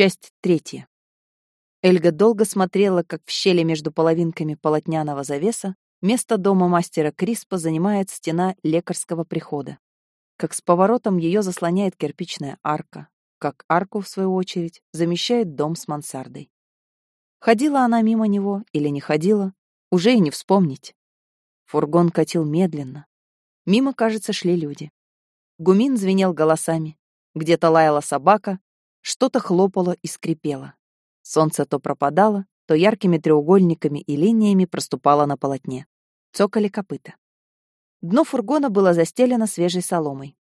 Часть третья. Эльга долго смотрела, как в щели между половинками полотняного завеса место дома мастера Криспа занимает стена лекарского прихода. Как с поворотом ее заслоняет кирпичная арка, как арку, в свою очередь, замещает дом с мансардой. Ходила она мимо него или не ходила, уже и не вспомнить. Фургон катил медленно. Мимо, кажется, шли люди. Гумин звенел голосами. Где-то лаяла собака, что-то хлопало и скрипело. Солнце то пропадало, то яркими треугольниками и линиями проступало на полотне. Цокали копыта. Дно фургона было застелено свежей соломой.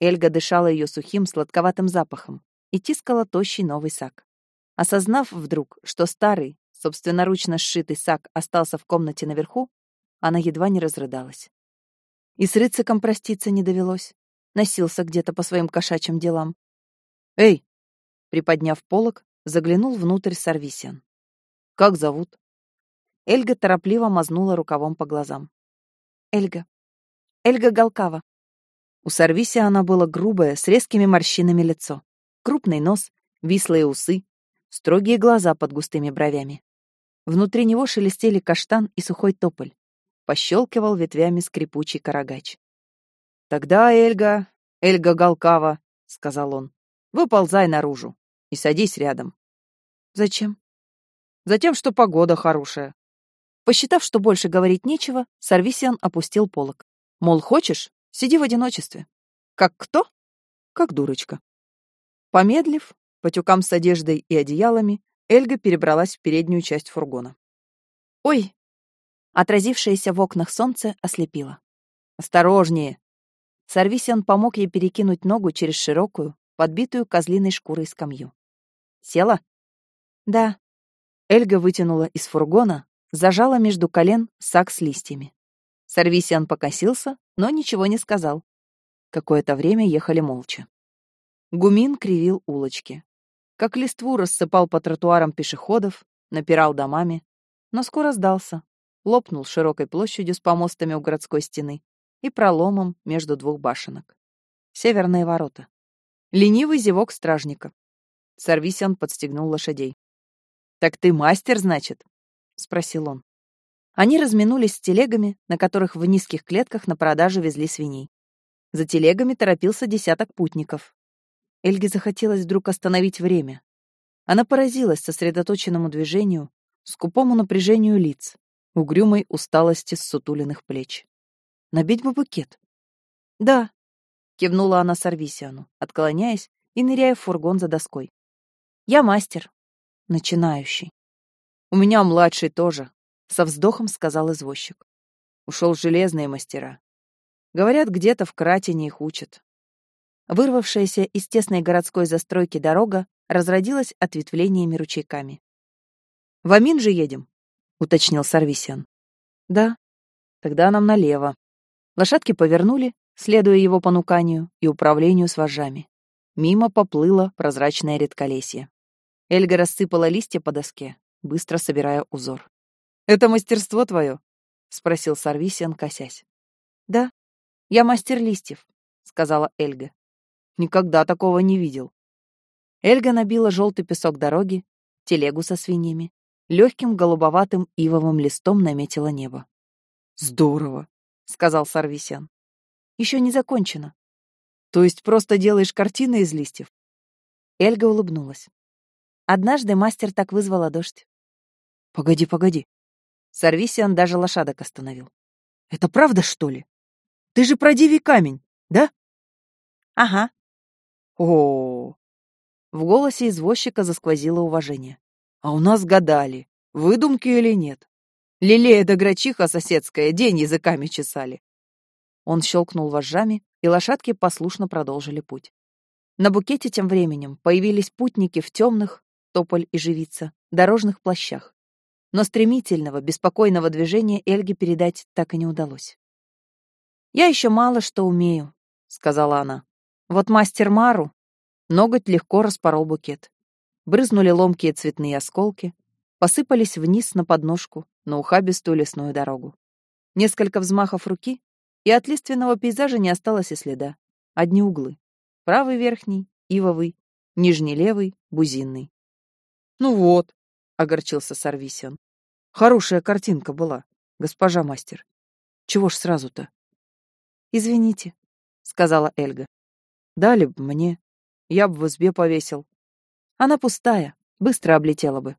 Эльга дышала ее сухим, сладковатым запахом и тискала тощий новый сак. Осознав вдруг, что старый, собственноручно сшитый сак остался в комнате наверху, она едва не разрыдалась. И с рыциком проститься не довелось. Носился где-то по своим кошачьим делам. «Эй!» Приподняв полог, заглянул внутрь Сарвисиан. «Как зовут?» Эльга торопливо мазнула рукавом по глазам. «Эльга. Эльга Галкава». У Сарвисиана было грубое, с резкими морщинами лицо, крупный нос, вислые усы, строгие глаза под густыми бровями. Внутри него шелестели каштан и сухой тополь. Пощелкивал ветвями скрипучий карагач. «Тогда, Эльга, Эльга Галкава», — сказал он, — «выползай наружу и садись рядом». «Зачем?» «Затем, что погода хорошая». Посчитав, что больше говорить нечего, Сарвисиан опустил полок. Мол, хочешь, сиди в одиночестве. Как кто? Как дурочка. Помедлив, по тюкам с одеждой и одеялами, Эльга перебралась в переднюю часть фургона. «Ой!» Отразившееся в окнах солнце ослепило. «Осторожнее!» Сарвисиан помог ей перекинуть ногу через широкую, подбитую козлиной шкурой скамью. «Села?» «Да». Эльга вытянула из фургона, зажала между колен сак с листьями. Сарвисиан покосился, но ничего не сказал. Какое-то время ехали молча. Гумин кривил улочки как листву рассыпал по тротуарам пешеходов, напирал домами, но скоро сдался, лопнул широкой площадью с помостами у городской стены и проломом между двух башенок. Северные ворота. Ленивый зевок стражника. Сарвисян подстегнул лошадей. «Так ты мастер, значит?» — спросил он. Они разминулись с телегами, на которых в низких клетках на продажу везли свиней. За телегами торопился десяток путников, Эльге захотелось вдруг остановить время. Она поразилась сосредоточенному движению, скупому напряжению лиц, угрюмой усталости сутуленных плеч. Набить бы букет. «Да», — кивнула она Сарвисиану, отклоняясь и ныряя в фургон за доской. «Я мастер. Начинающий. У меня младший тоже», — со вздохом сказал извозчик. Ушел железные мастера. Говорят, где-то в Кратине их учат. Вырвавшаяся из тесной городской застройки дорога разродилась ответвлениями ручейками. «В Амин же едем?» — уточнил Сарвисян. «Да. Тогда нам налево». Лошадки повернули, следуя его понуканию и управлению с вожжами. Мимо поплыло прозрачное редколесье. Эльга рассыпала листья по доске, быстро собирая узор. «Это мастерство твое?» — спросил Сарвисиан, косясь. «Да, я мастер листьев», — сказала Эльга. Никогда такого не видел. Эльга набила желтый песок дороги, телегу со свиньями, легким голубоватым ивовым листом наметила небо. «Здорово», — сказал Сарвисян. «Еще не закончено». «То есть просто делаешь картины из листьев?» Эльга улыбнулась. Однажды мастер так вызвала дождь. «Погоди, погоди». Сарвисиан даже лошадок остановил. «Это правда, что ли? Ты же про дивий камень, да?» «Ага», о, В голосе извозчика засквозило уважение. А у нас гадали, выдумки или нет. Лилея да грачиха соседская день языками чесали. Он щелкнул вожжами, и лошадки послушно продолжили путь. На букете тем временем появились путники в темных, тополь и живица, дорожных плащах. Но стремительного, беспокойного движения Эльге передать так и не удалось. «Я еще мало что умею», — сказала она. Вот мастер Мару ноготь легко распорол букет. Брызнули ломкие цветные осколки, посыпались вниз на подножку, на ухабистую лесную дорогу. Несколько взмахов руки, и от лиственного пейзажа не осталось и следа. Одни углы. Правый верхний, ивовый, нижний левый — бузинный. «Ну вот», — огорчился Сарвисиан. «Хорошая картинка была, госпожа мастер. Чего ж сразу-то?» «Извините», — сказала Эльга. «Дали б мне. Я б в избе повесил. Она пустая, быстро облетела бы.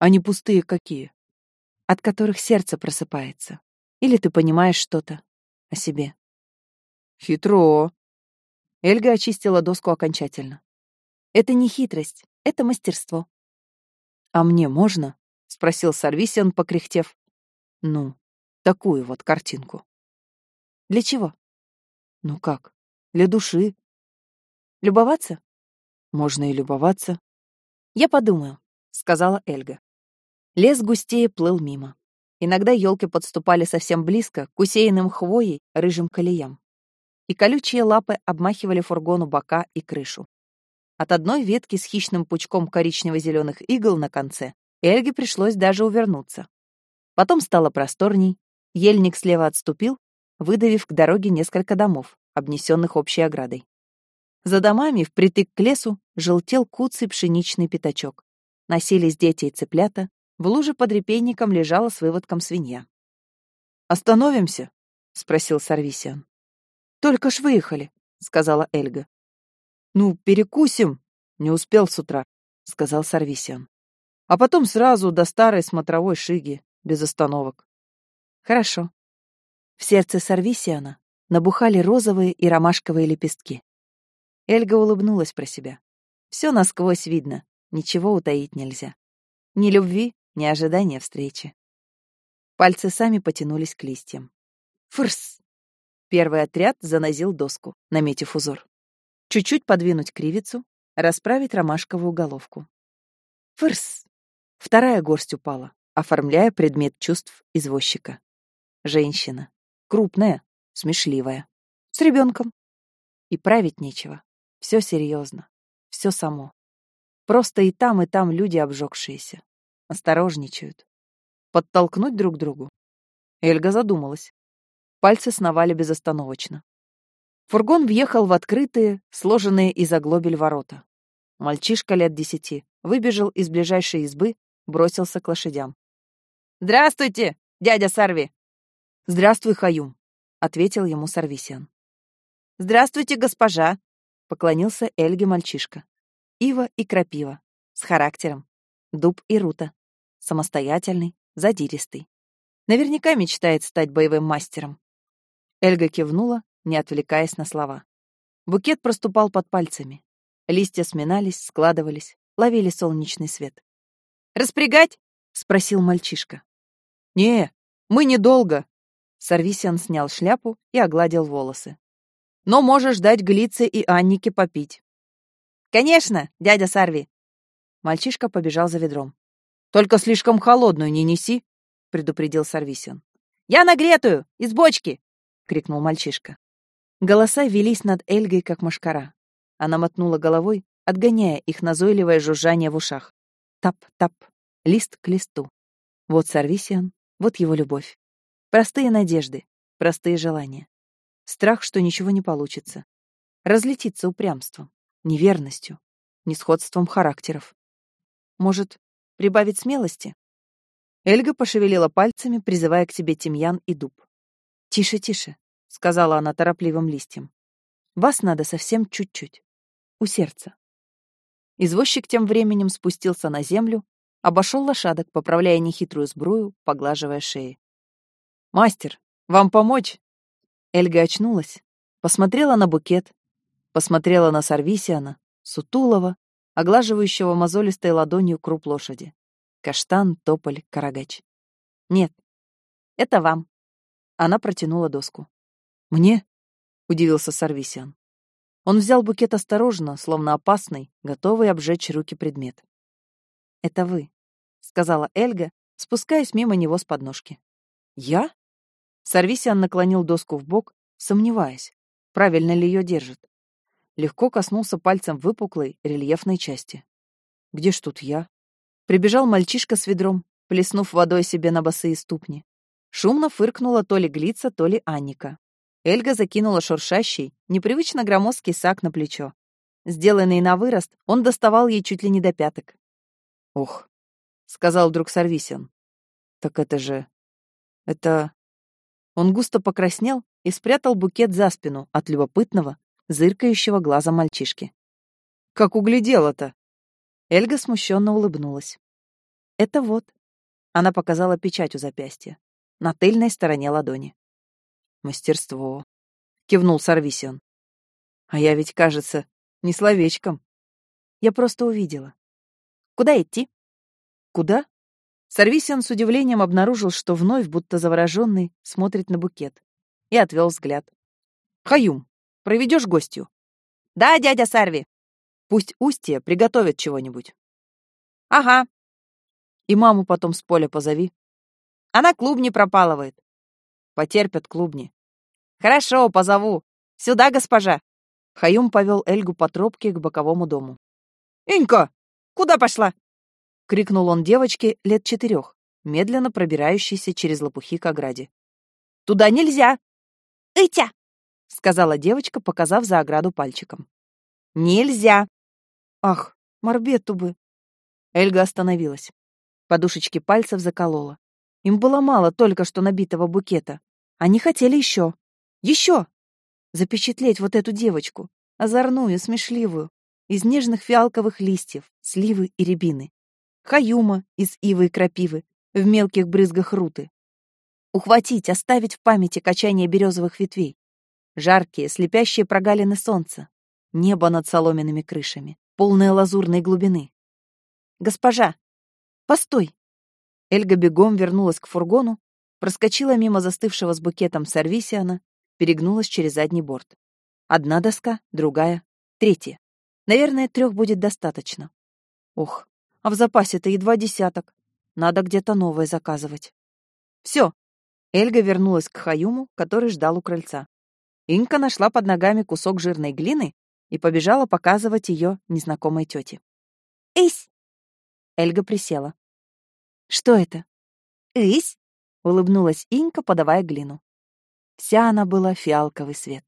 Они пустые какие? От которых сердце просыпается. Или ты понимаешь что-то о себе. Хитро. Эльга очистила доску окончательно. Это не хитрость, это мастерство. А мне можно? Спросил Сарвисиан, покряхтев. Ну, такую вот картинку. Для чего? Ну как? Для души. Любоваться? Можно и любоваться. Я подумаю, сказала Эльга. Лес густее плыл мимо. Иногда елки подступали совсем близко к усеянным хвоей рыжим колеям. И колючие лапы обмахивали фургону бока и крышу. От одной ветки с хищным пучком коричнево-зеленых игл на конце Эльге пришлось даже увернуться. Потом стало просторней, ельник слева отступил, выдавив к дороге несколько домов, обнесенных общей оградой. За домами, впритык к лесу, желтел куцый пшеничный пятачок. Носились дети и цыплята, в луже под репейником лежала с выводком свинья. «Остановимся?» — спросил Сарвисиан. «Только ж выехали», — сказала Эльга. «Ну, перекусим», — не успел с утра, — сказал Сарвисиан. «А потом сразу до старой смотровой шиги, без остановок». «Хорошо». В сердце Сарвисиана набухали розовые и ромашковые лепестки. Эльга улыбнулась про себя. Все насквозь видно, ничего утаить нельзя. Ни любви, ни ожидания встречи. Пальцы сами потянулись к листьям. Фырс! Первый отряд занозил доску, наметив узор. Чуть-чуть подвинуть кривицу, расправить ромашковую головку. Фырс! Вторая горсть упала, оформляя предмет чувств извозчика. Женщина. Крупная, смешливая. С ребенком. И править нечего. Все серьезно. Все само. Просто и там, и там люди обжегшиеся. Осторожничают. Подтолкнуть друг другу? Эльга задумалась. Пальцы сновали безостановочно. Фургон въехал в открытые, сложенные из оглобель ворота. Мальчишка лет десяти выбежал из ближайшей избы, бросился к лошадям. «Здравствуйте, дядя Сарви!» «Здравствуй, Хаюм», — ответил ему Сарвисиан. «Здравствуйте, госпожа!» поклонился Эльге мальчишка. Ива и крапива. С характером. Дуб и рута. Самостоятельный, задиристый. Наверняка мечтает стать боевым мастером. Эльга кивнула, не отвлекаясь на слова. Букет проступал под пальцами. Листья сминались, складывались, ловили солнечный свет. «Распрягать?» — спросил мальчишка. «Не, мы недолго». Сарвисиан снял шляпу и огладил волосы но можешь дать Глице и Аннике попить». «Конечно, дядя Сарви!» Мальчишка побежал за ведром. «Только слишком холодную не неси», — предупредил Сарвисин. «Я нагретую! Из бочки!» — крикнул мальчишка. Голоса велись над Эльгой, как машкара. Она мотнула головой, отгоняя их назойливое жужжание в ушах. Тап-тап, лист к листу. Вот Сарвисиан, вот его любовь. Простые надежды, простые желания. Страх, что ничего не получится. Разлетится упрямством, неверностью, несходством характеров. Может, прибавить смелости? Эльга пошевелила пальцами, призывая к себе тимьян и дуб. «Тише, тише», — сказала она торопливым листьем. «Вас надо совсем чуть-чуть. У сердца». Извозчик тем временем спустился на землю, обошел лошадок, поправляя нехитрую сбрую, поглаживая шеи. «Мастер, вам помочь?» Эльга очнулась, посмотрела на букет, посмотрела на Сарвисиана, Сутулова, оглаживающего мозолистой ладонью круп лошади. Каштан, тополь, карагач. Нет, это вам. Она протянула доску. Мне? Удивился Сарвисиан. Он взял букет осторожно, словно опасный, готовый обжечь руки предмет. «Это вы», — сказала Эльга, спускаясь мимо него с подножки. «Я?» Сарвисиан наклонил доску в бок, сомневаясь, правильно ли ее держит. Легко коснулся пальцем выпуклой, рельефной части. «Где ж тут я?» Прибежал мальчишка с ведром, плеснув водой себе на босые ступни. Шумно фыркнула то ли Глица, то ли Анника. Эльга закинула шуршащий, непривычно громоздкий сак на плечо. Сделанный на вырост, он доставал ей чуть ли не до пяток. «Ох», — сказал вдруг Сарвисин. «Так это же... это...» Он густо покраснел и спрятал букет за спину от любопытного, зыркающего глаза мальчишки. «Как углядела-то?» Эльга смущенно улыбнулась. «Это вот». Она показала печать у запястья, на тыльной стороне ладони. «Мастерство», — кивнул Сарвисион. «А я ведь, кажется, не словечком. Я просто увидела. Куда идти?» «Куда?» Сарвисиан с удивлением обнаружил, что вновь, будто завороженный, смотрит на букет. И отвел взгляд. «Хаюм, проведешь гостью?» «Да, дядя Сарви!» «Пусть Устья приготовит чего-нибудь». «Ага». «И маму потом с поля позови». «Она клубни пропалывает». «Потерпят клубни». «Хорошо, позову. Сюда, госпожа». Хаюм повел Эльгу по тропке к боковому дому. «Инька, куда пошла?» — крикнул он девочке лет четырех, медленно пробирающейся через лопухи к ограде. «Туда нельзя!» «Итя!» — сказала девочка, показав за ограду пальчиком. «Нельзя!» «Ах, морбету бы!» Эльга остановилась. Подушечки пальцев заколола. Им было мало только что набитого букета. Они хотели еще. Еще! запечатлеть вот эту девочку, озорную, смешливую, из нежных фиалковых листьев, сливы и рябины. Хаюма из ивы и крапивы, в мелких брызгах руты. Ухватить, оставить в памяти качание березовых ветвей. Жаркие, слепящие прогалины солнца. Небо над соломенными крышами, полное лазурной глубины. «Госпожа! Постой!» Эльга бегом вернулась к фургону, проскочила мимо застывшего с букетом Сарвисиана перегнулась через задний борт. Одна доска, другая, третья. Наверное, трех будет достаточно. Ох, а в запасе-то едва десяток. Надо где-то новое заказывать. Все. Эльга вернулась к Хаюму, который ждал у крыльца. Инка нашла под ногами кусок жирной глины и побежала показывать ее незнакомой тете. «Ись!» Эльга присела. «Что это?» «Ись!» — улыбнулась Инка, подавая глину. Вся она была фиалковый свет.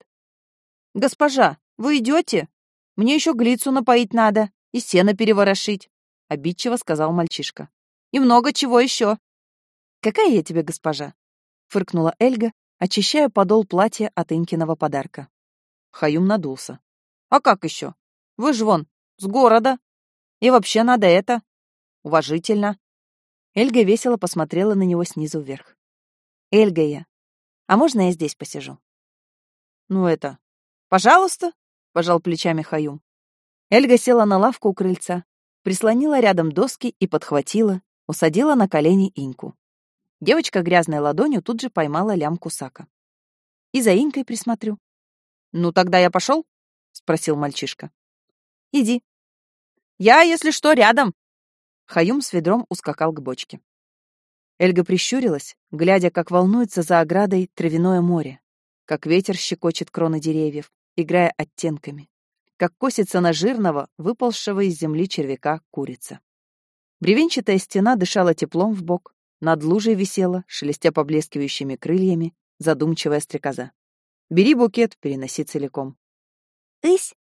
«Госпожа, вы идете? Мне еще глицу напоить надо и сено переворошить», — обидчиво сказал мальчишка. «И много чего еще». «Какая я тебе госпожа?» — фыркнула Эльга, очищая подол платья от Инкиного подарка. Хаюм надулся. «А как еще? Вы ж вон, с города. И вообще надо это. Уважительно». Эльга весело посмотрела на него снизу вверх. «Эльга я, а можно я здесь посижу? Ну это... Пожалуйста, пожал плечами Хаюм. Эльга села на лавку у крыльца, прислонила рядом доски и подхватила, усадила на колени Иньку. Девочка грязной ладонью тут же поймала лямку сака. И за Инькой присмотрю. «Ну, тогда я пошел?» — спросил мальчишка. «Иди». «Я, если что, рядом». Хаюм с ведром ускакал к бочке. Эльга прищурилась, глядя, как волнуется за оградой травяное море, как ветер щекочет кроны деревьев, играя оттенками, как косится на жирного, выползшего из земли червяка курица. Бревенчатая стена дышала теплом в бок, над лужей висела, шелестя поблескивающими крыльями, задумчивая стрекоза. «Бери букет, переноси целиком». «Ысь!»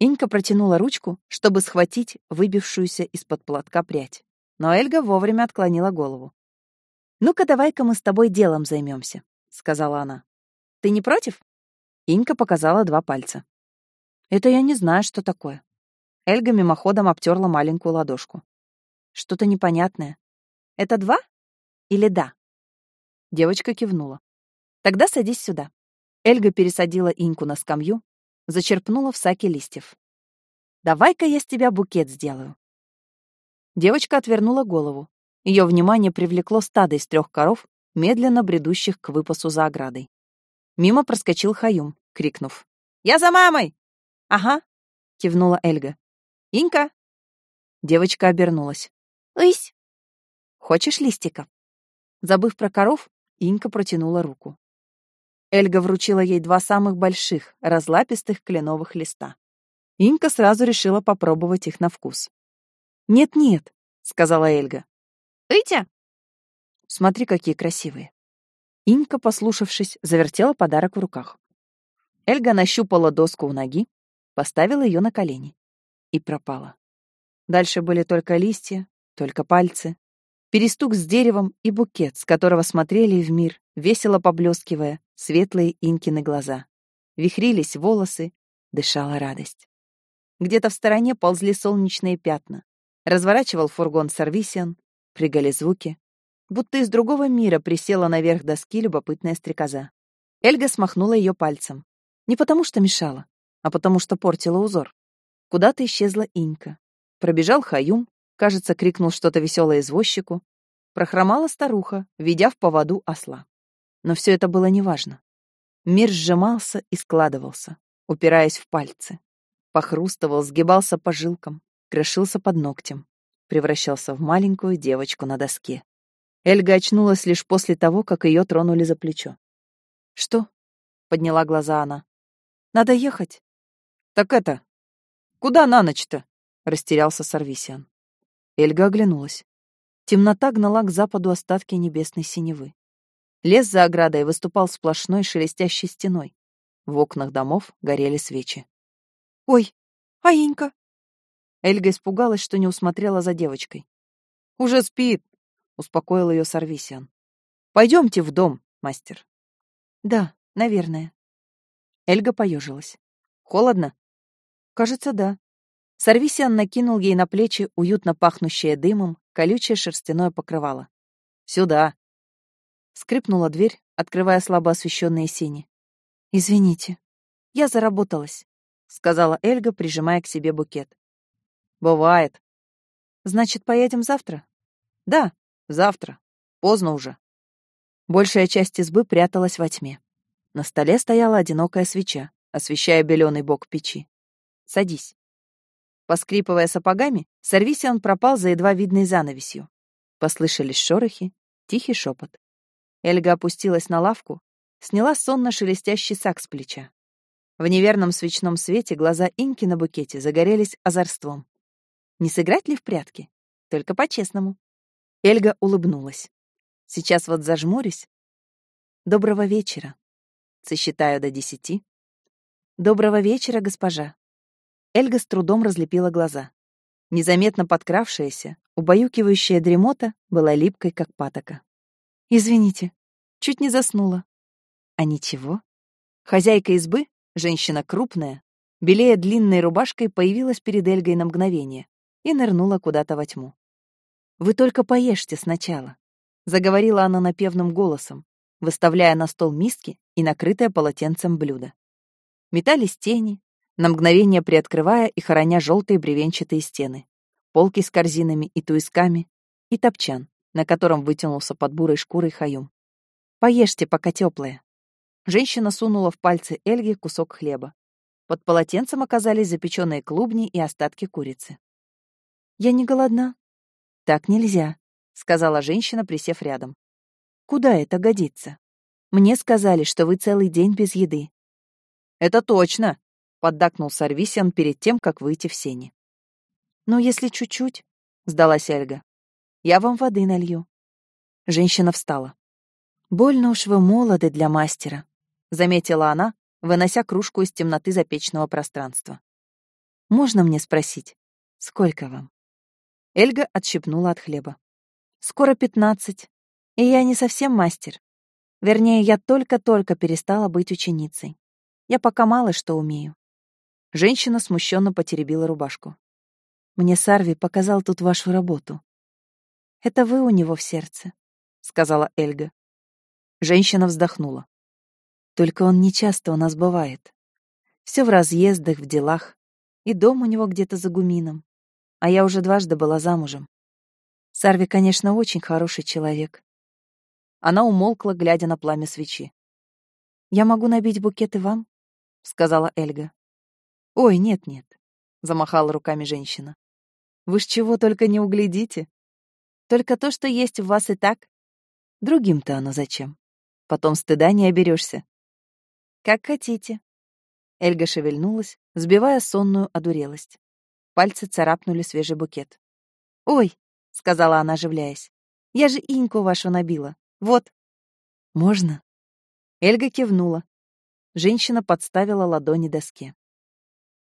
Инька протянула ручку, чтобы схватить выбившуюся из-под платка прядь, но Эльга вовремя отклонила голову. «Ну-ка, давай-ка мы с тобой делом займемся», — сказала она. «Ты не против?» Инька показала два пальца. «Это я не знаю, что такое». Эльга мимоходом обтерла маленькую ладошку. «Что-то непонятное. Это два? Или да?» Девочка кивнула. «Тогда садись сюда». Эльга пересадила Иньку на скамью, зачерпнула в саке листьев. «Давай-ка я с тебя букет сделаю». Девочка отвернула голову, ее внимание привлекло стадо из трех коров, медленно бредущих к выпасу за оградой. Мимо проскочил Хаюм, крикнув. «Я за мамой!» «Ага», — кивнула Эльга. «Инька!» Девочка обернулась. «Ысь!» «Хочешь листика?» Забыв про коров, Инька протянула руку. Эльга вручила ей два самых больших, разлапистых кленовых листа. Инька сразу решила попробовать их на вкус. «Нет-нет», — сказала Эльга, Итя!» «Смотри, какие красивые!» Инка, послушавшись, завертела подарок в руках. Эльга нащупала доску у ноги, поставила ее на колени и пропала. Дальше были только листья, только пальцы, перестук с деревом и букет, с которого смотрели в мир, весело поблескивая, светлые инкины глаза. Вихрились волосы, дышала радость. Где-то в стороне ползли солнечные пятна. Разворачивал фургон Сарвисиан, прыгали звуки. Будто из другого мира присела наверх доски любопытная стрекоза. Эльга смахнула ее пальцем. Не потому что мешала, а потому что портила узор. Куда-то исчезла Инька. Пробежал Хаюм, кажется, крикнул что-то веселое извозчику. Прохромала старуха, ведя в поводу осла. Но все это было неважно. Мир сжимался и складывался, упираясь в пальцы. Похрустывал, сгибался по жилкам, крошился под ногтем, превращался в маленькую девочку на доске. Эльга очнулась лишь после того, как ее тронули за плечо. «Что?» — подняла глаза она. «Надо ехать». «Так это... Куда на ночь-то?» — растерялся Сарвисиан. Эльга оглянулась. Темнота гнала к западу остатки небесной синевы. Лес за оградой выступал сплошной шелестящей стеной. В окнах домов горели свечи. «Ой, Аинька!» Эльга испугалась, что не усмотрела за девочкой. «Уже спит!» — успокоил ее Сарвисиан. «Пойдемте в дом, мастер». «Да, наверное». Эльга поежилась. «Холодно?» «Кажется, да». Сарвисиан накинул ей на плечи уютно пахнущее дымом колючее шерстяное покрывало. «Сюда!» Скрипнула дверь, открывая слабо освещенные сени. «Извините, я заработалась», — сказала Эльга, прижимая к себе букет. «Бывает». «Значит, поедем завтра?» «Да, завтра. Поздно уже». Большая часть избы пряталась во тьме. На столе стояла одинокая свеча, освещая беленый бок печи. «Садись». Поскрипывая сапогами, Сарвисиан пропал за едва видной занавесью. Послышались шорохи, тихий шепот. Эльга опустилась на лавку, сняла сонно шелестящий сак с плеча. В неверном свечном свете глаза Инки на букете загорелись озорством. Не сыграть ли в прятки? Только по-честному. Эльга улыбнулась. Сейчас вот зажмурюсь. Доброго вечера. Сосчитаю до десяти. Доброго вечера, госпожа. Эльга с трудом разлепила глаза. Незаметно подкравшаяся, убаюкивающая дремота была липкой, как патока. «Извините, чуть не заснула». «А ничего?» Хозяйка избы, женщина крупная, белее длинной рубашкой, появилась перед Эльгой на мгновение и нырнула куда-то во тьму. «Вы только поешьте сначала», — заговорила она напевным голосом, выставляя на стол миски и накрытое полотенцем блюдо. Метались тени, на мгновение приоткрывая и хороня желтые бревенчатые стены, полки с корзинами и туисками и топчан, на котором вытянулся под бурой шкурой хаюм. «Поешьте, пока теплое». Женщина сунула в пальцы Эльги кусок хлеба. Под полотенцем оказались запеченные клубни и остатки курицы. «Я не голодна». «Так нельзя», — сказала женщина, присев рядом. «Куда это годится? Мне сказали, что вы целый день без еды». «Это точно», — поддакнул Сарвисиан перед тем, как выйти в сени. «Ну, если чуть-чуть», — сдалась Эльга. «Я вам воды налью». Женщина встала. «Больно уж вы молоды для мастера», — заметила она, вынося кружку из темноты запечного пространства. «Можно мне спросить, сколько вам?» Эльга отщипнула от хлеба. «Скоро пятнадцать, и я не совсем мастер. Вернее, я только-только перестала быть ученицей. Я пока мало что умею. Женщина смущенно потеребила рубашку. «Мне Сарви показал тут вашу работу». «Это вы у него в сердце», — сказала Эльга. Женщина вздохнула. «Только он не часто у нас бывает. Все в разъездах, в делах. И дом у него где-то за гумином. А я уже дважды была замужем. Сарви, конечно, очень хороший человек». Она умолкла, глядя на пламя свечи. «Я могу набить букеты вам?» — сказала Эльга. «Ой, нет-нет», — замахала руками женщина. «Вы ж чего только не углядите. Только то, что есть в вас и так. Другим-то оно зачем? Потом стыда не оберешься. Как хотите». Эльга шевельнулась, сбивая сонную одурелость. Пальцы царапнули свежий букет. «Ой», — сказала она, оживляясь, — «я же иньку вашу набила. Вот». «Можно?» Эльга кивнула. Женщина подставила ладони доске.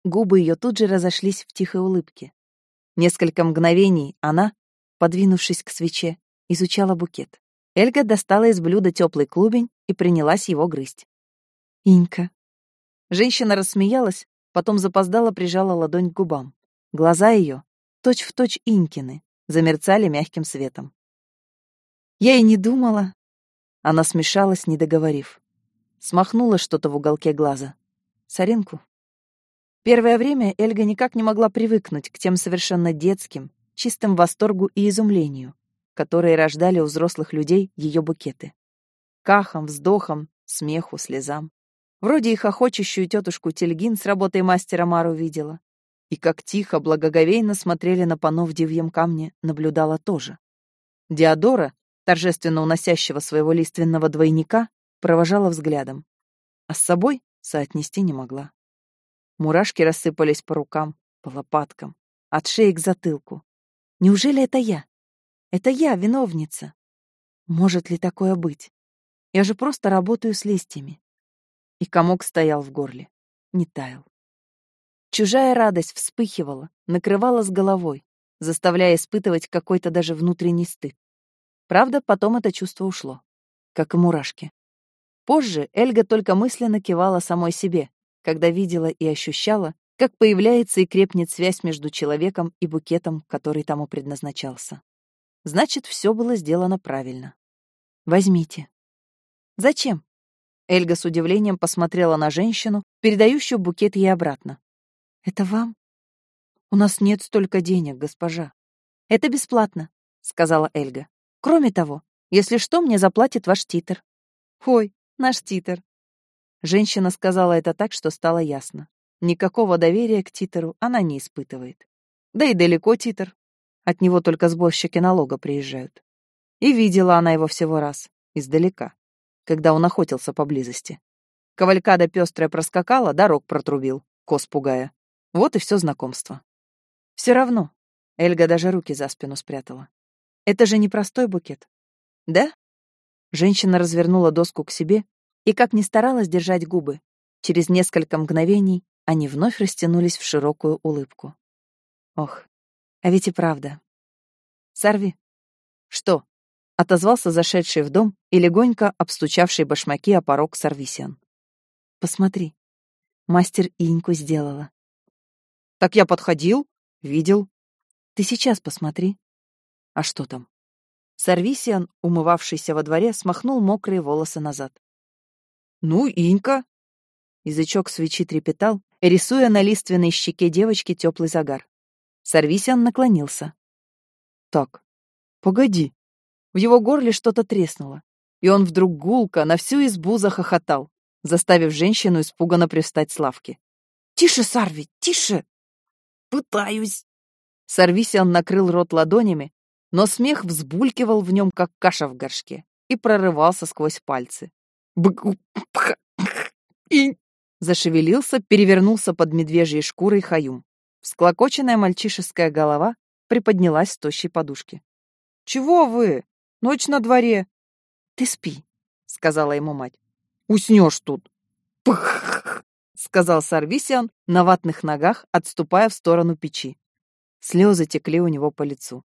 Губы ее тут же разошлись в тихой улыбке. Несколько мгновений она, подвинувшись к свече, изучала букет. Эльга достала из блюда теплый клубень и принялась его грызть. «Инька». Женщина рассмеялась, потом запоздала прижала ладонь к губам. Глаза ее, точь-в-точь Инькины, замерцали мягким светом. «Я и не думала». Она смешалась, не договорив. Смахнула что-то в уголке глаза. Соринку. Первое время Эльга никак не могла привыкнуть к тем совершенно детским, чистым восторгу и изумлению, которые рождали у взрослых людей ее букеты. Кахом, вздохом, смеху, слезам. Вроде и хохочущую тетушку Тельгин с работой мастера Мару видела. И как тихо, благоговейно смотрели на пано в дивьем камне, наблюдала тоже. Диодора, торжественно уносящего своего лиственного двойника, провожала взглядом. А с собой соотнести не могла. Мурашки рассыпались по рукам, по лопаткам, от шеи к затылку. Неужели это я? Это я, виновница. Может ли такое быть? Я же просто работаю с листьями. И комок стоял в горле, не таял. Чужая радость вспыхивала, накрывала с головой, заставляя испытывать какой-то даже внутренний стыд. Правда, потом это чувство ушло, как и мурашки. Позже Эльга только мысленно кивала самой себе, когда видела и ощущала, как появляется и крепнет связь между человеком и букетом, который тому предназначался. Значит, все было сделано правильно. Возьмите. Зачем? Эльга с удивлением посмотрела на женщину, передающую букет ей обратно. Это вам? У нас нет столько денег, госпожа. Это бесплатно, сказала Эльга. Кроме того, если что, мне заплатит ваш титр. Ой, наш титр. Женщина сказала это так, что стало ясно. Никакого доверия к титеру она не испытывает. Да и далеко титр. От него только сборщики налога приезжают. И видела она его всего раз, издалека, когда он охотился поблизости. Кавалькада пестрая проскакала, дорог протрубил, кос пугая. Вот и все знакомство. Все равно. Эльга даже руки за спину спрятала. Это же не простой букет. Да? Женщина развернула доску к себе и, как ни старалась держать губы, через несколько мгновений они вновь растянулись в широкую улыбку. Ох, а ведь и правда. Сорви. Что? Отозвался зашедший в дом и легонько обстучавший башмаки о порог Сарвисиан. Посмотри. Мастер Иньку сделала. Так я подходил, видел. Ты сейчас посмотри. А что там? Сарвисиан, умывавшийся во дворе, смахнул мокрые волосы назад. «Ну, Инька!» Язычок свечи трепетал, рисуя на лиственной щеке девочки теплый загар. Сарвисян наклонился. «Так, погоди». В его горле что-то треснуло, и он вдруг гулко на всю избу захохотал, заставив женщину испуганно привстать с лавки. «Тише, Сарви, тише!» «Пытаюсь!» Сарвисиан накрыл рот ладонями, но смех взбулькивал в нем, как каша в горшке, и прорывался сквозь пальцы. И зашевелился, перевернулся под медвежьей шкурой Хаюм. Всклокоченная мальчишеская голова приподнялась с тощей подушки. «Чего вы? Ночь на дворе!» «Ты спи», — сказала ему мать. «Уснешь тут!» «Пх!» — сказал Сарвисиан на ватных ногах, отступая в сторону печи. Слезы текли у него по лицу.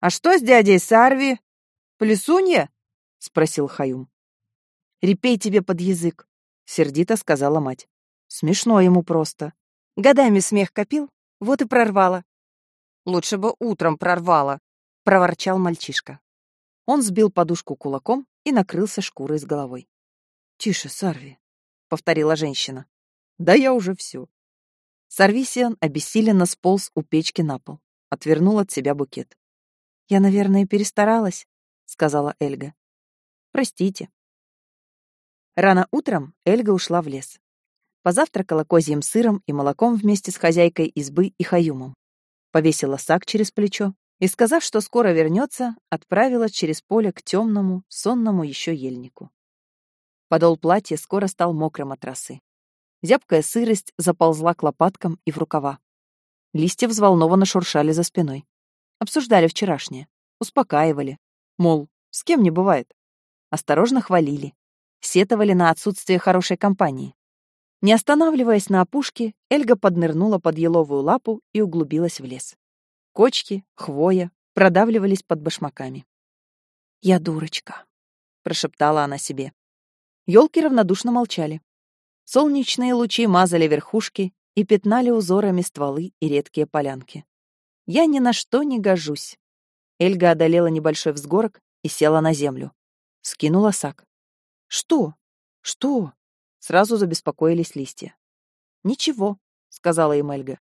«А что с дядей Сарви? Плесунья?» — спросил Хаюм. Репей тебе под язык, сердито сказала мать. Смешно ему просто. Годами смех копил, вот и прорвало. Лучше бы утром прорвало, проворчал мальчишка. Он сбил подушку кулаком и накрылся шкурой с головой. Тише, Сарви, повторила женщина. Да я уже все. Сарвисиан обессиленно сполз у печки на пол, отвернул от себя букет. Я, наверное, перестаралась, сказала Эльга. Простите. Рано утром Эльга ушла в лес. Позавтракала козьим сыром и молоком вместе с хозяйкой избы и Хаюмом. Повесила сак через плечо и, сказав, что скоро вернется, отправилась через поле к темному, сонному еще ельнику. Подол платья скоро стал мокрым от росы. Зябкая сырость заползла к лопаткам и в рукава. Листья взволнованно шуршали за спиной. Обсуждали вчерашнее, успокаивали. Мол, с кем не бывает. Осторожно хвалили, сетовали на отсутствие хорошей компании. Не останавливаясь на опушке, Эльга поднырнула под еловую лапу и углубилась в лес. Кочки, хвоя продавливались под башмаками. «Я дурочка», — прошептала она себе. Ёлки равнодушно молчали. Солнечные лучи мазали верхушки и пятнали узорами стволы и редкие полянки. «Я ни на что не гожусь». Эльга одолела небольшой взгорок и села на землю. Скинула сак. «Что? Что?» Сразу забеспокоились листья. «Ничего», — сказала им Эльга.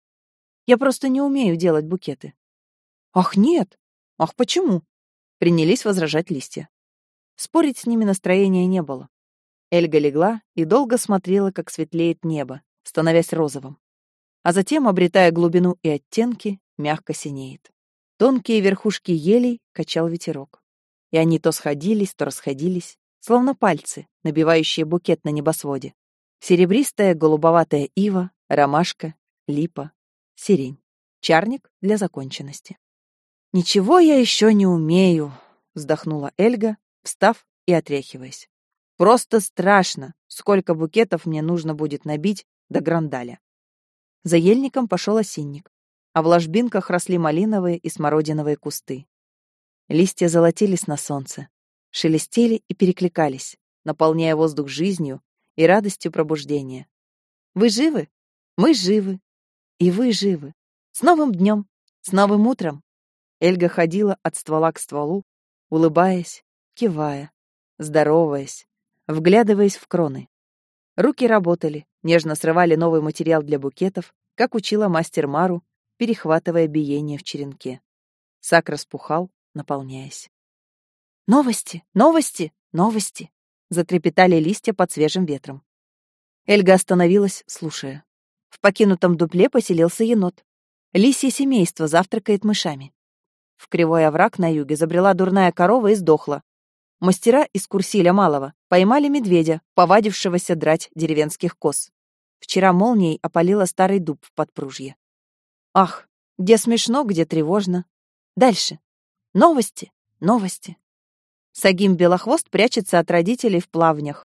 «Я просто не умею делать букеты». «Ах, нет! Ах, почему?» Принялись возражать листья. Спорить с ними настроения не было. Эльга легла и долго смотрела, как светлеет небо, становясь розовым. А затем, обретая глубину и оттенки, мягко синеет. Тонкие верхушки елей качал ветерок. И они то сходились, то расходились, словно пальцы, набивающие букет на небосводе. Серебристая голубоватая ива, ромашка, липа, сирень. Чарник для законченности. «Ничего я еще не умею», — вздохнула Эльга, встав и отряхиваясь. «Просто страшно, сколько букетов мне нужно будет набить до грандаля». За ельником пошел осинник, а в ложбинках росли малиновые и смородиновые кусты. Листья золотились на солнце, шелестели и перекликались, наполняя воздух жизнью и радостью пробуждения. Вы живы? Мы живы. И вы живы. С новым днем, с новым утром. Эльга ходила от ствола к стволу, улыбаясь, кивая, здороваясь, вглядываясь в кроны. Руки работали, нежно срывали новый материал для букетов, как учила мастер Мару, перехватывая биение в черенке. Сак распухал, наполняясь. «Новости! Новости! Новости!» Затрепетали листья под свежим ветром. Эльга остановилась, слушая. В покинутом дупле поселился енот. Лисье семейство завтракает мышами. В кривой овраг на юге забрела дурная корова и сдохла. Мастера из Курсиля Малого поймали медведя, повадившегося драть деревенских коз. Вчера молнией опалила старый дуб в подпружье. Ах, где смешно, где тревожно. Дальше. Новости, новости. Сагим Белохвост прячется от родителей в плавнях.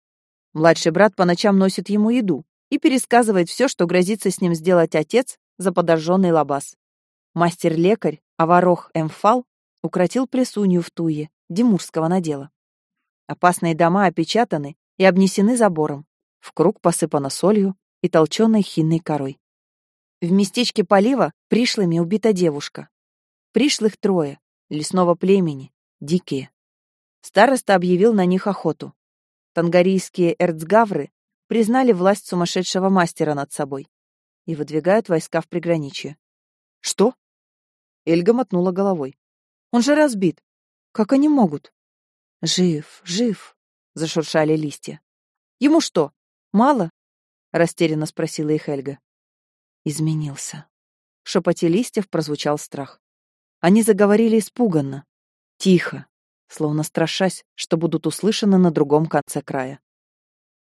Младший брат по ночам носит ему еду и пересказывает все, что грозится с ним сделать отец за подожженный лабаз. Мастер-лекарь Аварох Эмфал укротил плесунью в Туе, Димурского надела. Опасные дома опечатаны и обнесены забором. В круг посыпано солью и толченой хинной корой. В местечке Полива пришлыми убита девушка. Пришлых трое, лесного племени, дикие. Староста объявил на них охоту. Тангарийские эрцгавры признали власть сумасшедшего мастера над собой и выдвигают войска в приграничье. Что? Эльга мотнула головой. Он же разбит. Как они могут? Жив, жив, зашуршали листья. Ему что, мало? Растерянно спросила их Эльга. Изменился. В шепоте листьев прозвучал страх. Они заговорили испуганно, тихо, словно страшась, что будут услышаны на другом конце края.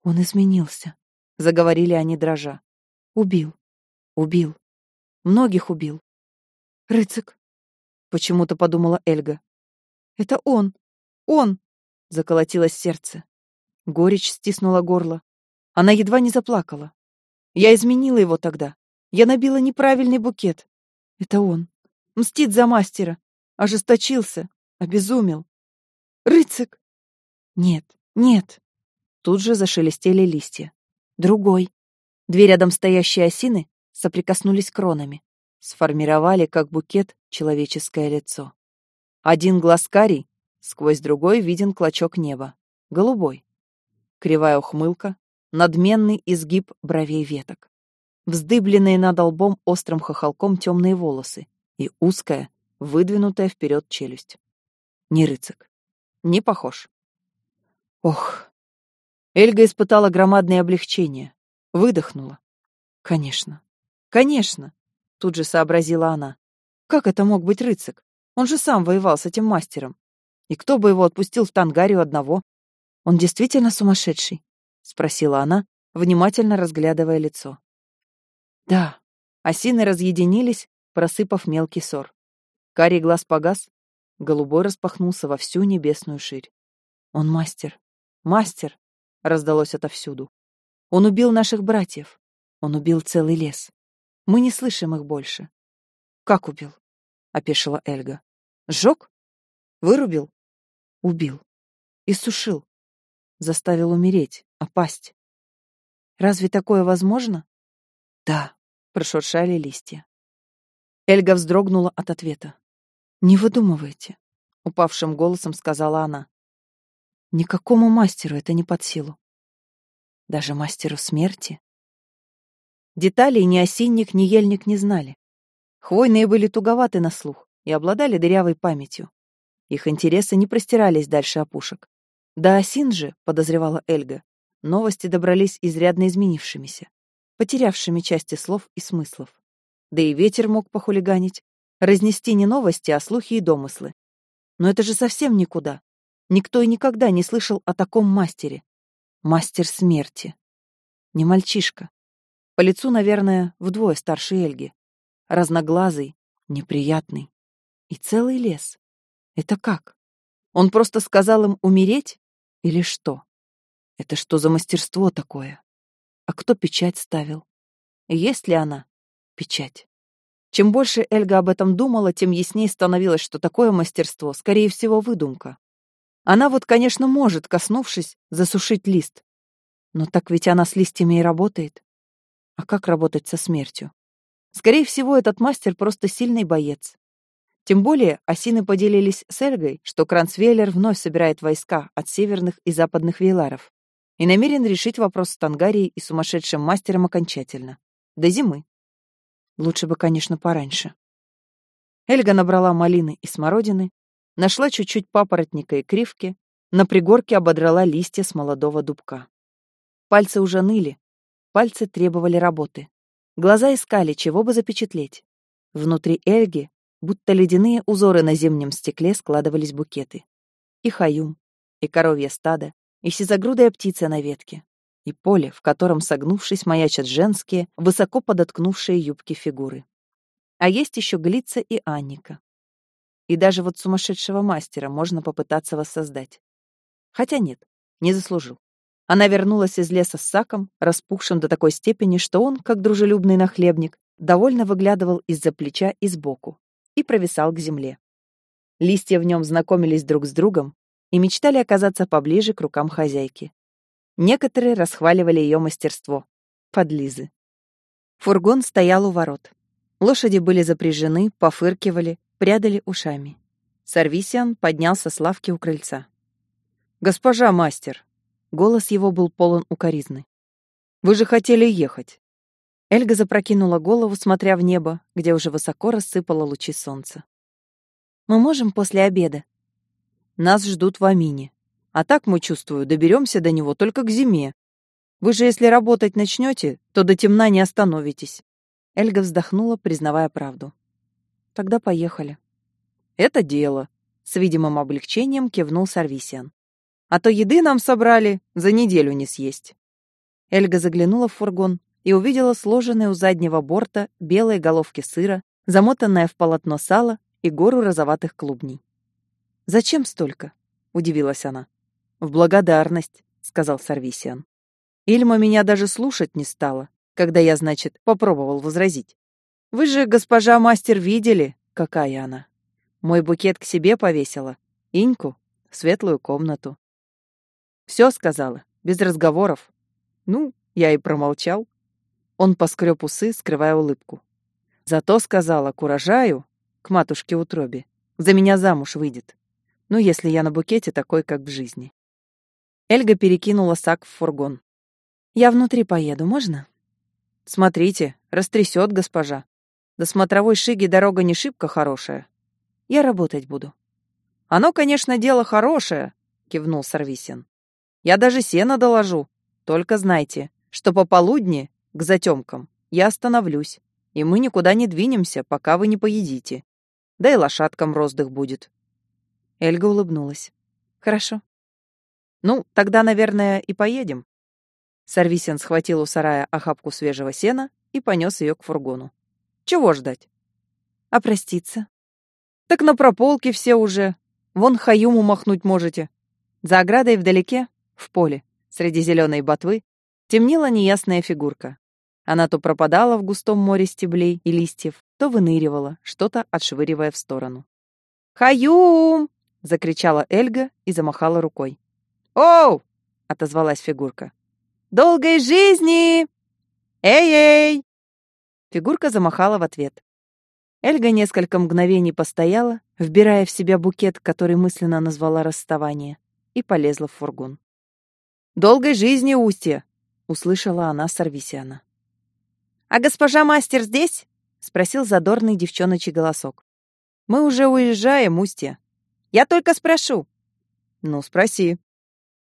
«Он изменился», — заговорили они дрожа. «Убил. Убил. Многих убил. Рыцик», — почему-то подумала Эльга. «Это он! Он!» — заколотилось сердце. Горечь стиснула горло. Она едва не заплакала. Я изменила его тогда. Я набила неправильный букет. Это он. Мстит за мастера. Ожесточился. Обезумел. Рыцик! Нет, нет. Тут же зашелестели листья. Другой. Две рядом стоящие осины соприкоснулись кронами. Сформировали, как букет, человеческое лицо. Один глаз карий, сквозь другой виден клочок неба. Голубой. Кривая ухмылка, надменный изгиб бровей веток. Вздыбленные над лбом острым хохолком темные волосы и узкая, выдвинутая вперед челюсть. Не рыцик. Не похож. Ох. Эльга испытала громадное облегчение. Выдохнула. Конечно. Конечно. Тут же сообразила она. Как это мог быть рыцик? Он же сам воевал с этим мастером. И кто бы его отпустил в Тангарию одного? Он действительно сумасшедший? Спросила она, внимательно разглядывая лицо. Да. Осины разъединились, просыпав мелкий сор. Карий глаз погас, Голубой распахнулся во всю небесную ширь. «Он мастер! Мастер!» — раздалось отовсюду. Он убил наших братьев. Он убил целый лес. Мы не слышим их больше. Как убил? опешила Эльга. Сжег? Вырубил? Убил. Иссушил. Заставил умереть, опасть. Разве такое возможно? Да, прошуршали листья. Эльга вздрогнула от ответа. Не выдумывайте, упавшим голосом сказала она. Никакому мастеру это не под силу. Даже мастеру смерти. Деталей ни осинник, ни ельник не знали. Хвойные были туговаты на слух и обладали дырявой памятью. Их интересы не простирались дальше опушек. До осин же, подозревала Эльга, новости добрались изрядно изменившимися, потерявшими части слов и смыслов. Да и ветер мог похулиганить, разнести не новости, а слухи и домыслы. Но это же совсем никуда. Никто и никогда не слышал о таком мастере. Мастер смерти. Не мальчишка. По лицу, наверное, вдвое старше Эльги разноглазый, неприятный. И целый лес. Это как? Он просто сказал им умереть? Или что? Это что за мастерство такое? А кто печать ставил? есть ли она? Печать. Чем больше Эльга об этом думала, тем яснее становилось, что такое мастерство, скорее всего, выдумка. Она вот, конечно, может, коснувшись, засушить лист. Но так ведь она с листьями и работает. А как работать со смертью? Скорее всего, этот мастер просто сильный боец. Тем более осины поделились с Эльгой, что Кранцвейлер вновь собирает войска от северных и западных вейларов и намерен решить вопрос с Тангарией и сумасшедшим мастером окончательно. До зимы. Лучше бы, конечно, пораньше. Эльга набрала малины и смородины, нашла чуть-чуть папоротника и кривки, на пригорке ободрала листья с молодого дубка. Пальцы уже ныли, пальцы требовали работы. Глаза искали, чего бы запечатлеть. Внутри Эльги, будто ледяные узоры на зимнем стекле, складывались букеты. И хаюм, и коровье стадо, и сизогрудая птица на ветке, и поле, в котором, согнувшись, маячат женские, высоко подоткнувшие юбки фигуры. А есть еще Глица и Анника. И даже вот сумасшедшего мастера можно попытаться воссоздать. Хотя нет, не заслужил. Она вернулась из леса с саком, распухшим до такой степени, что он, как дружелюбный нахлебник, довольно выглядывал из-за плеча и сбоку и провисал к земле. Листья в нем знакомились друг с другом и мечтали оказаться поближе к рукам хозяйки. Некоторые расхваливали ее мастерство. Подлизы. Фургон стоял у ворот. Лошади были запряжены, пофыркивали, прядали ушами. Сарвисиан поднялся с лавки у крыльца. «Госпожа мастер, Голос его был полон укоризны. «Вы же хотели ехать!» Эльга запрокинула голову, смотря в небо, где уже высоко рассыпало лучи солнца. «Мы можем после обеда?» «Нас ждут в Амине. А так, мы, чувствую, доберемся до него только к зиме. Вы же, если работать начнете, то до темна не остановитесь». Эльга вздохнула, признавая правду. «Тогда поехали». «Это дело», — с видимым облегчением кивнул Сарвисиан. А то еды нам собрали, за неделю не съесть. Эльга заглянула в фургон и увидела сложенные у заднего борта белые головки сыра, замотанное в полотно сало и гору розоватых клубней. «Зачем столько?» — удивилась она. «В благодарность», — сказал Сарвисиан. Ильма меня даже слушать не стала, когда я, значит, попробовал возразить. «Вы же, госпожа мастер, видели, какая она. Мой букет к себе повесила, Иньку светлую комнату. Все сказала, без разговоров. Ну, я и промолчал. Он поскреб усы, скрывая улыбку. Зато сказала, куражаю, к матушке утробе, за меня замуж выйдет. Ну, если я на букете такой, как в жизни. Эльга перекинула сак в фургон. «Я внутри поеду, можно?» «Смотрите, растрясет госпожа. До смотровой шиги дорога не шибко хорошая. Я работать буду». «Оно, конечно, дело хорошее», — кивнул Сарвисин. Я даже сено доложу. Только знайте, что пополудни, к затемкам, я остановлюсь, и мы никуда не двинемся, пока вы не поедите. Да и лошадкам роздых будет». Эльга улыбнулась. «Хорошо». «Ну, тогда, наверное, и поедем». Сарвисин схватил у сарая охапку свежего сена и понес ее к фургону. «Чего ждать?» «А проститься?» «Так на прополке все уже. Вон хаюму махнуть можете. За оградой вдалеке в поле, среди зеленой ботвы, темнела неясная фигурка. Она то пропадала в густом море стеблей и листьев, то выныривала, что-то отшвыривая в сторону. «Хаюм!» — закричала Эльга и замахала рукой. «Оу!» — отозвалась фигурка. «Долгой жизни! Эй-эй!» Фигурка замахала в ответ. Эльга несколько мгновений постояла, вбирая в себя букет, который мысленно назвала расставание, и полезла в фургон. «Долгой жизни, Устья!» — услышала она Сарвисиана. «А госпожа мастер здесь?» — спросил задорный девчоночий голосок. «Мы уже уезжаем, Устья. Я только спрошу». «Ну, спроси».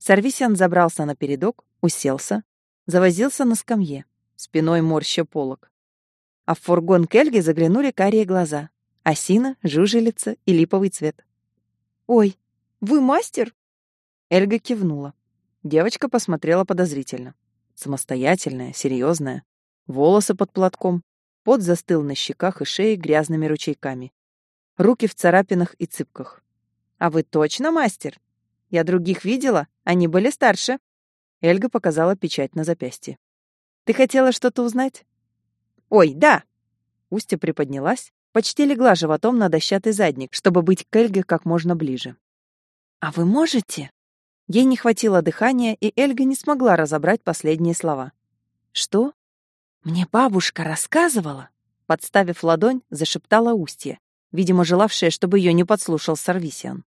Сарвисиан забрался на передок, уселся, завозился на скамье, спиной морща полок. А в фургон Кельги заглянули карие глаза, осина, жужелица и липовый цвет. «Ой, вы мастер?» Эльга кивнула. Девочка посмотрела подозрительно. Самостоятельная, серьезная, волосы под платком, пот застыл на щеках и шее грязными ручейками. Руки в царапинах и цыпках. «А вы точно мастер? Я других видела, они были старше». Эльга показала печать на запястье. «Ты хотела что-то узнать?» «Ой, да!» Устья приподнялась, почти легла животом на дощатый задник, чтобы быть к Эльге как можно ближе. «А вы можете?» Ей не хватило дыхания, и Эльга не смогла разобрать последние слова. «Что?» «Мне бабушка рассказывала?» Подставив ладонь, зашептала Устье, видимо, желавшая, чтобы ее не подслушал Сарвисиан.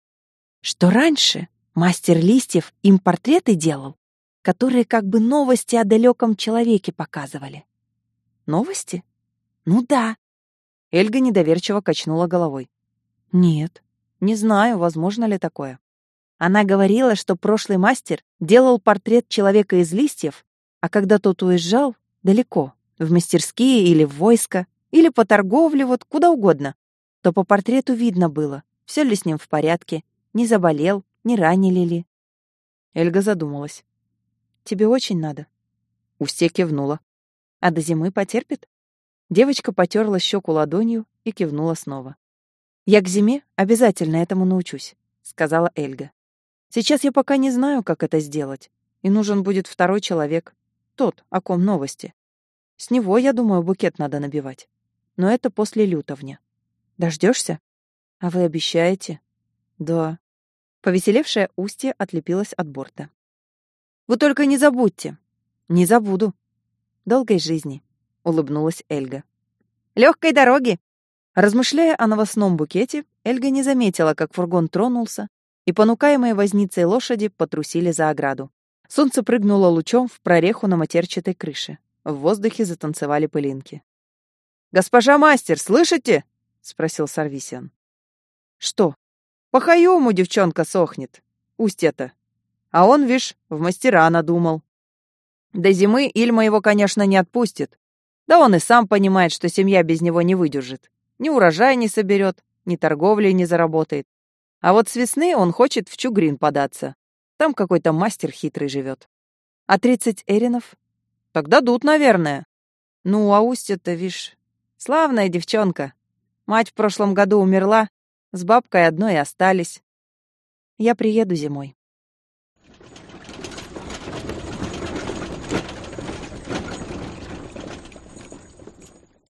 «Что раньше мастер листьев им портреты делал, которые как бы новости о далеком человеке показывали». «Новости?» «Ну да». Эльга недоверчиво качнула головой. «Нет, не знаю, возможно ли такое». Она говорила, что прошлый мастер делал портрет человека из листьев, а когда тот уезжал, далеко, в мастерские или в войско, или по торговле, вот куда угодно, то по портрету видно было, все ли с ним в порядке, не заболел, не ранили ли. Эльга задумалась. «Тебе очень надо?» Устья кивнула. «А до зимы потерпит?» Девочка потерла щеку ладонью и кивнула снова. «Я к зиме обязательно этому научусь», — сказала Эльга. «Сейчас я пока не знаю, как это сделать, и нужен будет второй человек, тот, о ком новости. С него, я думаю, букет надо набивать. Но это после лютовня. Дождешься? А вы обещаете? Да. Повеселевшая устье отлепилась от борта. Вы только не забудьте. Не забуду. Долгой жизни, улыбнулась Эльга. Легкой дороги. Размышляя о новостном букете, Эльга не заметила, как фургон тронулся, и понукаемые возницей лошади потрусили за ограду. Солнце прыгнуло лучом в прореху на матерчатой крыше. В воздухе затанцевали пылинки. «Госпожа мастер, слышите?» — спросил Сарвисиан. «Что?» «По хаему девчонка сохнет. Устья-то. А он, вишь, в мастера надумал. До зимы Ильма его, конечно, не отпустит. Да он и сам понимает, что семья без него не выдержит. Ни урожай не соберет, ни торговли не заработает. А вот с весны он хочет в Чугрин податься. Там какой-то мастер хитрый живет. А тридцать эринов так дадут, наверное. Ну, а Устья-то, вишь, славная девчонка. Мать в прошлом году умерла, с бабкой одной остались. Я приеду зимой.